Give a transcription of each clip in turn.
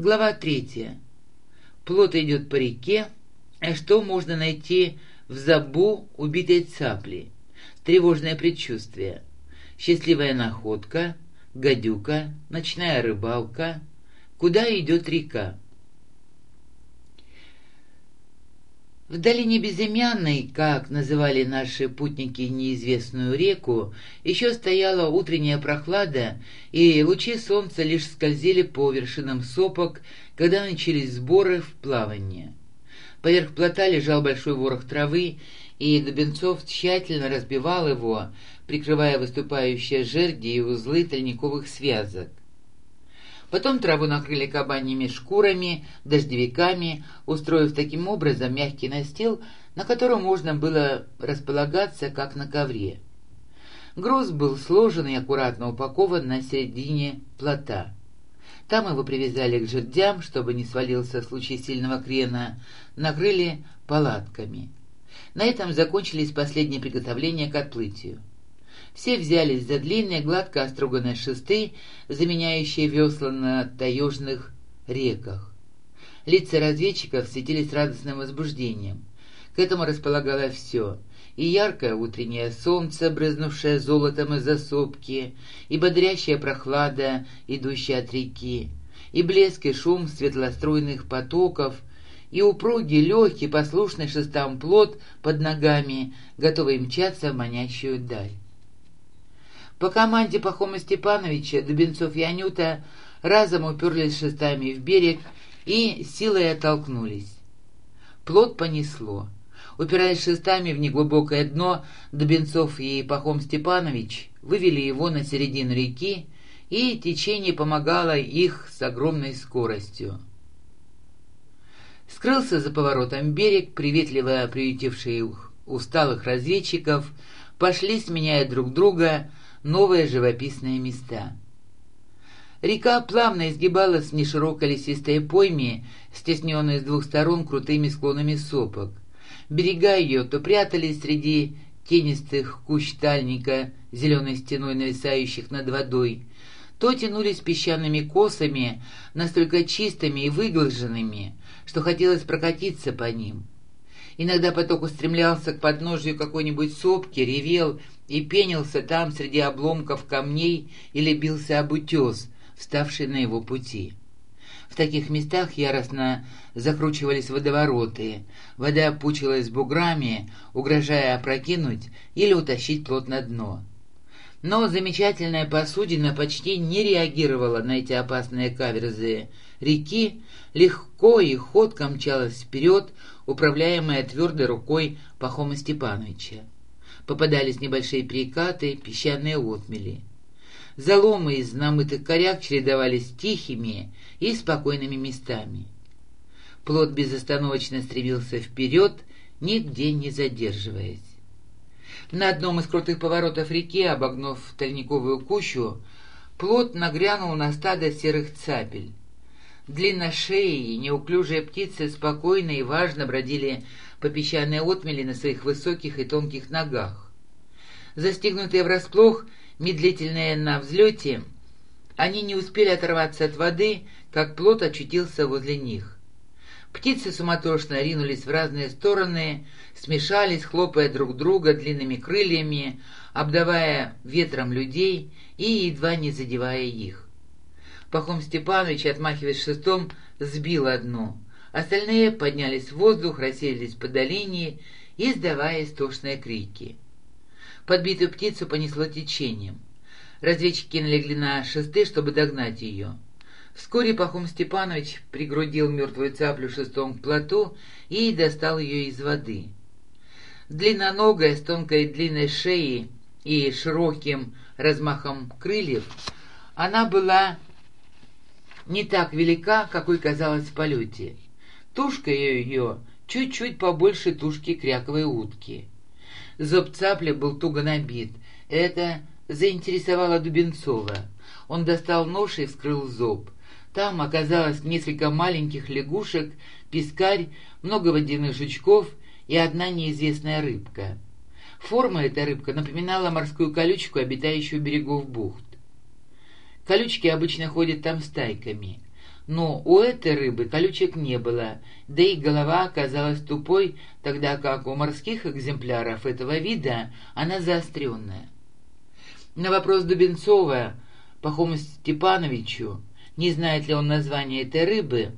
Глава третья. Плот идет по реке, а что можно найти в забу убитой цапли? Тревожное предчувствие. Счастливая находка, гадюка, ночная рыбалка. Куда идет река? В долине Безымянной, как называли наши путники неизвестную реку, еще стояла утренняя прохлада, и лучи солнца лишь скользили по вершинам сопок, когда начались сборы в плавание. Поверх плота лежал большой ворох травы, и Дубенцов тщательно разбивал его, прикрывая выступающие жерди и узлы тальниковых связок. Потом траву накрыли кабаньими шкурами, дождевиками, устроив таким образом мягкий настил, на котором можно было располагаться, как на ковре. Груз был сложен и аккуратно упакован на середине плота. Там его привязали к жердям, чтобы не свалился в случае сильного крена, накрыли палатками. На этом закончились последние приготовления к отплытию. Все взялись за длинные, гладко оструганные шесты, заменяющие весла на таежных реках. Лица разведчиков светились радостным возбуждением. К этому располагало все — и яркое утреннее солнце, брызнувшее золотом из засопки, и бодрящая прохлада, идущая от реки, и блеск и шум светлоструйных потоков, и упругий, легкий, послушный шестам плод под ногами, готовый мчаться в манящую даль. По команде Пахома Степановича Дубенцов и Анюта разом уперлись шестами в берег и силой оттолкнулись. Плод понесло. Упираясь шестами в неглубокое дно, Дубенцов и Пахом Степанович вывели его на середину реки, и течение помогало их с огромной скоростью. Скрылся за поворотом берег, приветливо приютивший усталых разведчиков, пошли, сменяя друг друга, новые живописные места. Река плавно изгибалась в неширокой лесистой пойме, стесненной с двух сторон крутыми склонами сопок. Берега ее то прятались среди тенистых кущ тальника, зеленой стеной нависающих над водой, то тянулись песчаными косами, настолько чистыми и выглаженными, что хотелось прокатиться по ним. Иногда поток устремлялся к подножию какой-нибудь сопки, ревел и пенился там среди обломков камней или бился об утес, вставший на его пути. В таких местах яростно закручивались водовороты, вода пучилась буграми, угрожая опрокинуть или утащить плот на дно. Но замечательная посудина почти не реагировала на эти опасные каверзы реки, легко и ходко мчалась вперед, управляемая твердой рукой Пахома Степановича попадались небольшие перекаты, песчаные отмели. Заломы из намытых коряк чередовались тихими и спокойными местами. Плод безостановочно стремился вперед, нигде не задерживаясь. На одном из крутых поворотов реки, обогнув тальниковую кущу, плод нагрянул на стадо серых цапель. Длинношеи неуклюжие птицы спокойно и важно бродили по песчаной отмели на своих высоких и тонких ногах. Застигнутые врасплох, медлительные на взлете, они не успели оторваться от воды, как плот очутился возле них. Птицы суматошно ринулись в разные стороны, смешались, хлопая друг друга длинными крыльями, обдавая ветром людей и едва не задевая их. Пахом Степанович, отмахиваясь шестом, сбил одну — Остальные поднялись в воздух, расселись по долине, издавая истошные крики. Подбитую птицу понесло течением. Разведчики налегли на шесты, чтобы догнать ее. Вскоре Пахом Степанович пригрудил мертвую цаплю шестом к плоту и достал ее из воды. Длинноногая, с тонкой длинной шеей и широким размахом крыльев, она была не так велика, какой казалась в полете. Тушка ее чуть-чуть побольше тушки кряковой утки. Зоб цапли был туго набит. Это заинтересовало Дубенцова. Он достал нож и вскрыл зоб. Там оказалось несколько маленьких лягушек, пескарь, много водяных жучков и одна неизвестная рыбка. Форма этой рыбка напоминала морскую колючку, обитающую берегов бухт. Колючки обычно ходят там стайками. Но у этой рыбы колючек не было, да и голова оказалась тупой, тогда как у морских экземпляров этого вида она заостренная. На вопрос Дубенцова Пахому Степановичу, не знает ли он название этой рыбы,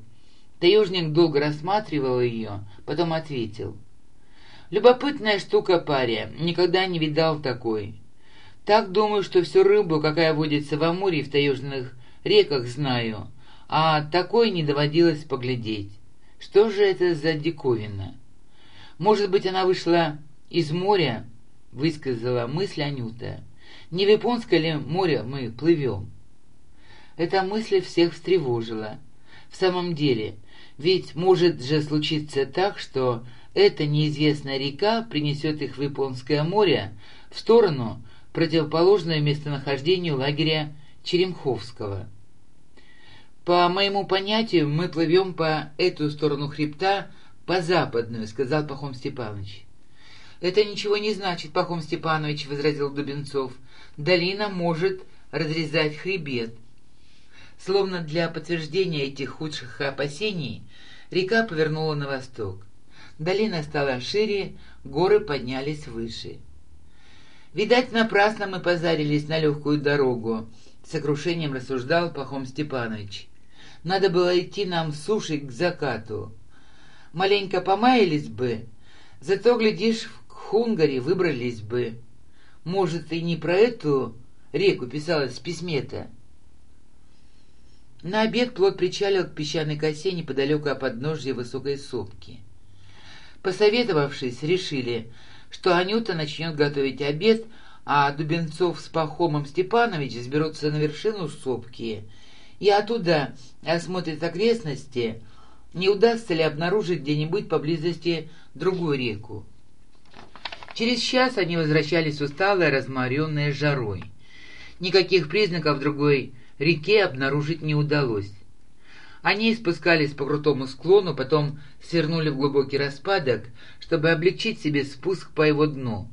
таежник долго рассматривал ее, потом ответил. «Любопытная штука, паря, никогда не видал такой. Так думаю, что всю рыбу, какая водится в Амуре и в таежных реках, знаю, а такой не доводилось поглядеть. Что же это за диковина? Может быть, она вышла из моря, высказала мысль Анюта. Не в японское ли море мы плывем? Эта мысль всех встревожила. В самом деле, ведь может же случиться так, что эта неизвестная река принесет их в Японское море в сторону, противоположную местонахождению лагеря Черемховского. «По моему понятию, мы плывем по эту сторону хребта, по западную», — сказал Пахом Степанович. «Это ничего не значит, Пахом Степанович», — возразил Дубенцов. «Долина может разрезать хребет». Словно для подтверждения этих худших опасений, река повернула на восток. Долина стала шире, горы поднялись выше. «Видать, напрасно мы позарились на легкую дорогу», — сокрушением рассуждал Пахом Степанович. Надо было идти нам с суши к закату. Маленько помаялись бы, зато, глядишь, к Хунгаре выбрались бы. Может, и не про эту реку писалось в письме-то. На обед плод причалил к песчаной косе неподалеку от подножья высокой сопки. Посоветовавшись, решили, что Анюта начнет готовить обед, а Дубенцов с Пахомом Степанович сберутся на вершину сопки — и оттуда осмотрит окрестности, не удастся ли обнаружить где-нибудь поблизости другую реку. Через час они возвращались усталые, разморенные жарой. Никаких признаков другой реке обнаружить не удалось. Они спускались по крутому склону, потом свернули в глубокий распадок, чтобы облегчить себе спуск по его дну.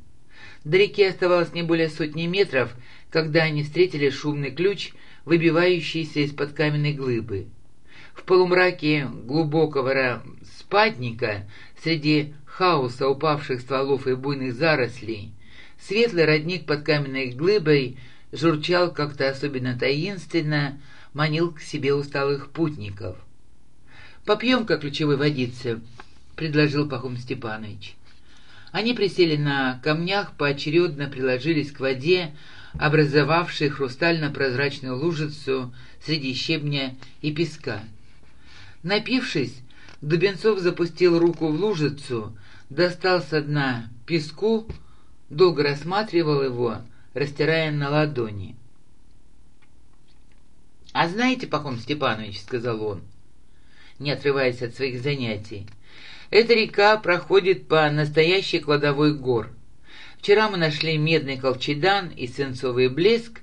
До реки оставалось не более сотни метров, когда они встретили шумный ключ — выбивающийся из-под каменной глыбы. В полумраке глубокого спадника, среди хаоса упавших стволов и буйных зарослей, светлый родник под каменной глыбой журчал как-то особенно таинственно, манил к себе усталых путников. «Попьем-ка ключевой водицы», — предложил Пахом Степанович. Они присели на камнях, поочередно приложились к воде, образовавшей хрустально-прозрачную лужицу среди щебня и песка. Напившись, Дубенцов запустил руку в лужицу, достал со дна песку, долго рассматривал его, растирая на ладони. «А знаете, Пахом Степанович, — сказал он, не отрываясь от своих занятий, — эта река проходит по настоящей кладовой гор. Вчера мы нашли медный колчедан и свинцовый блеск,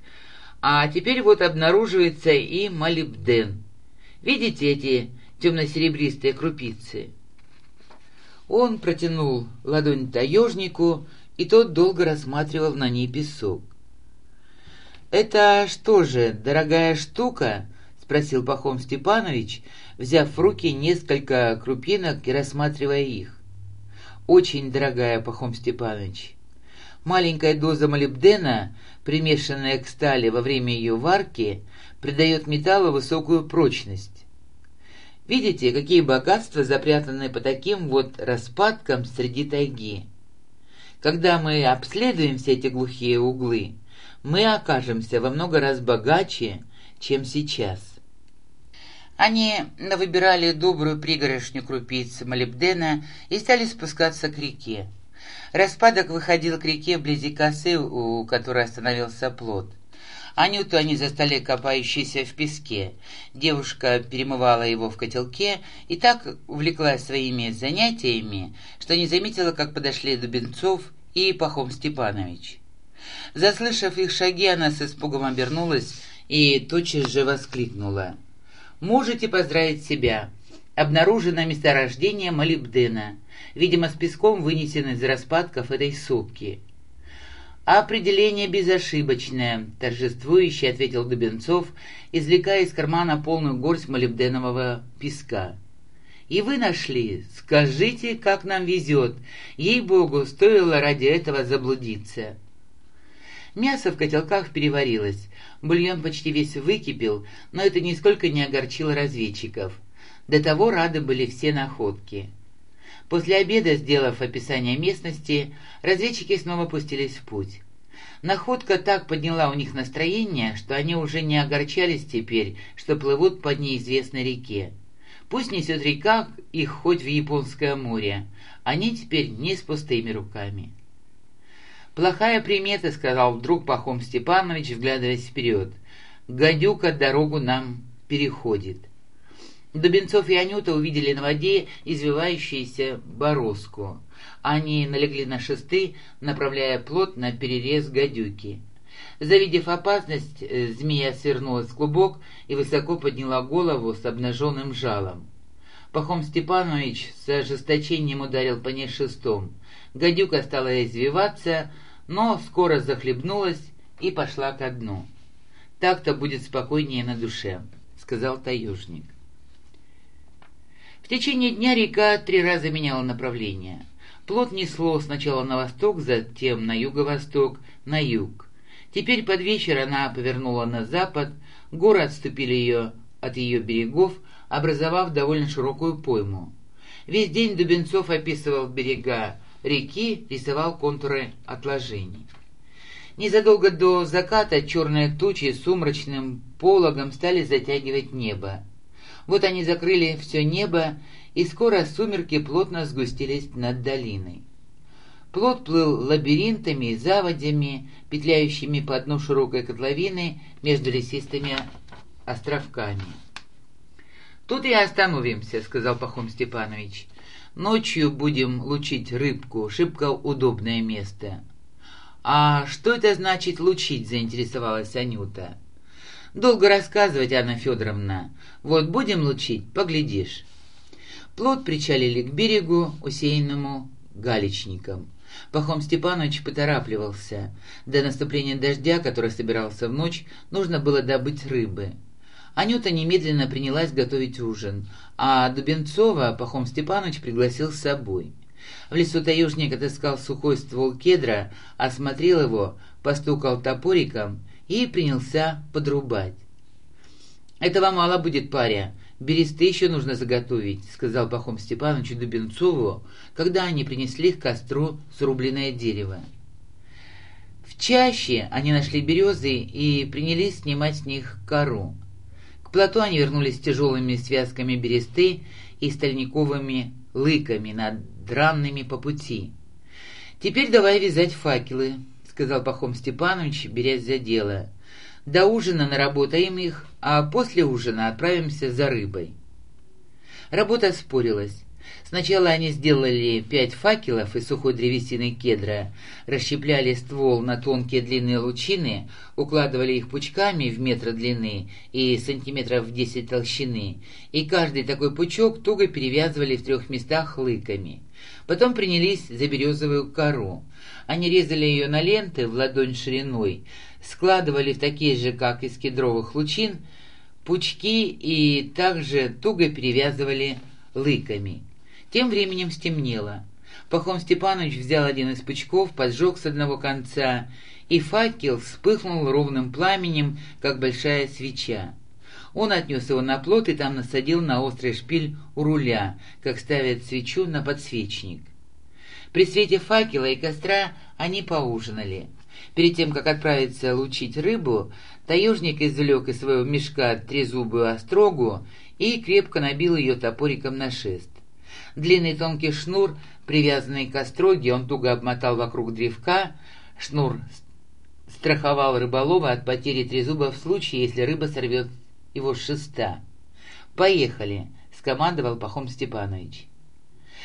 а теперь вот обнаруживается и молибден. Видите эти темно-серебристые крупицы? Он протянул ладонь таежнику, и тот долго рассматривал на ней песок. «Это что же, дорогая штука?» — спросил Пахом Степанович, взяв в руки несколько крупинок и рассматривая их. «Очень дорогая, Пахом Степанович. Маленькая доза молибдена, примешанная к стали во время ее варки, придает металлу высокую прочность. Видите, какие богатства запрятаны по таким вот распадкам среди тайги. Когда мы обследуем все эти глухие углы, мы окажемся во много раз богаче, чем сейчас. Они выбирали добрую пригорошню крупиц молибдена и стали спускаться к реке. Распадок выходил к реке вблизи косы, у которой остановился плод. Анюту они застали копающейся в песке. Девушка перемывала его в котелке и так увлеклась своими занятиями, что не заметила, как подошли Дубенцов и Пахом Степанович. Заслышав их шаги, она с испугом обернулась и тотчас же воскликнула. «Можете поздравить себя. Обнаружено месторождение молибдена видимо, с песком вынесен из распадков этой сопки. «Определение безошибочное», — торжествующе ответил Дубенцов, извлекая из кармана полную горсть молибденового песка. «И вы нашли. Скажите, как нам везет. Ей-богу, стоило ради этого заблудиться». Мясо в котелках переварилось. Бульон почти весь выкипел, но это нисколько не огорчило разведчиков. До того рады были все находки. После обеда, сделав описание местности, разведчики снова пустились в путь. Находка так подняла у них настроение, что они уже не огорчались теперь, что плывут по неизвестной реке. Пусть несет река их хоть в Японское море, они теперь не с пустыми руками. «Плохая примета», — сказал вдруг Пахом Степанович, вглядываясь вперед. «Гадюка дорогу нам переходит». Дубенцов и Анюта увидели на воде извивающуюся бороздку. Они налегли на шесты, направляя плот на перерез гадюки. Завидев опасность, змея свернулась в клубок и высоко подняла голову с обнаженным жалом. Пахом Степанович с ожесточением ударил по ней шестом. Гадюка стала извиваться, но скоро захлебнулась и пошла ко дну. «Так-то будет спокойнее на душе», — сказал таежник. В течение дня река три раза меняла направление. Плот несло сначала на восток, затем на юго-восток, на юг. Теперь под вечер она повернула на запад, горы отступили ее от ее берегов, образовав довольно широкую пойму. Весь день Дубенцов описывал берега реки, рисовал контуры отложений. Незадолго до заката черные тучи сумрачным пологом стали затягивать небо. Вот они закрыли все небо, и скоро сумерки плотно сгустились над долиной. Плот плыл лабиринтами и заводями, петляющими по дну широкой котловины между лесистыми островками. «Тут и остановимся», — сказал Пахом Степанович. «Ночью будем лучить рыбку, шибко удобное место». «А что это значит лучить?» — заинтересовалась Анюта. Долго рассказывать, Анна Федоровна. Вот будем лучить, поглядишь. Плот причалили к берегу, усеянному галечником. Пахом Степанович поторапливался. До наступления дождя, который собирался в ночь, нужно было добыть рыбы. Анюта немедленно принялась готовить ужин, а Дубенцова Пахом Степанович пригласил с собой. В лесу таежник отыскал сухой ствол кедра, осмотрел его, постукал топориком и принялся подрубать. «Этого мало будет, паря. Бересты еще нужно заготовить», — сказал Пахом Степановичу Дубенцову, когда они принесли к костру срубленное дерево. В чаще они нашли березы и принялись снимать с них кору. Плоту они вернулись с тяжелыми связками бересты и стальниковыми лыками, надранными по пути. «Теперь давай вязать факелы», сказал Пахом Степанович, берясь за дело. «До ужина наработаем их, а после ужина отправимся за рыбой». Работа спорилась. Сначала они сделали пять факелов из сухой древесины кедра, расщепляли ствол на тонкие длинные лучины, укладывали их пучками в метр длины и сантиметров в десять толщины, и каждый такой пучок туго перевязывали в трех местах лыками. Потом принялись за березовую кору. Они резали ее на ленты в ладонь шириной, складывали в такие же, как из кедровых лучин, пучки и также туго перевязывали лыками. Тем временем стемнело. Пахом Степанович взял один из пучков, поджег с одного конца, и факел вспыхнул ровным пламенем, как большая свеча. Он отнес его на плот и там насадил на острый шпиль у руля, как ставят свечу на подсвечник. При свете факела и костра они поужинали. Перед тем, как отправиться лучить рыбу, таежник извлек из своего мешка трезубую острогу и крепко набил ее топориком на шест. Длинный тонкий шнур, привязанный к остроге, он туго обмотал вокруг древка. Шнур страховал рыболова от потери трезуба в случае, если рыба сорвет его с шеста. «Поехали!» — скомандовал Пахом Степанович.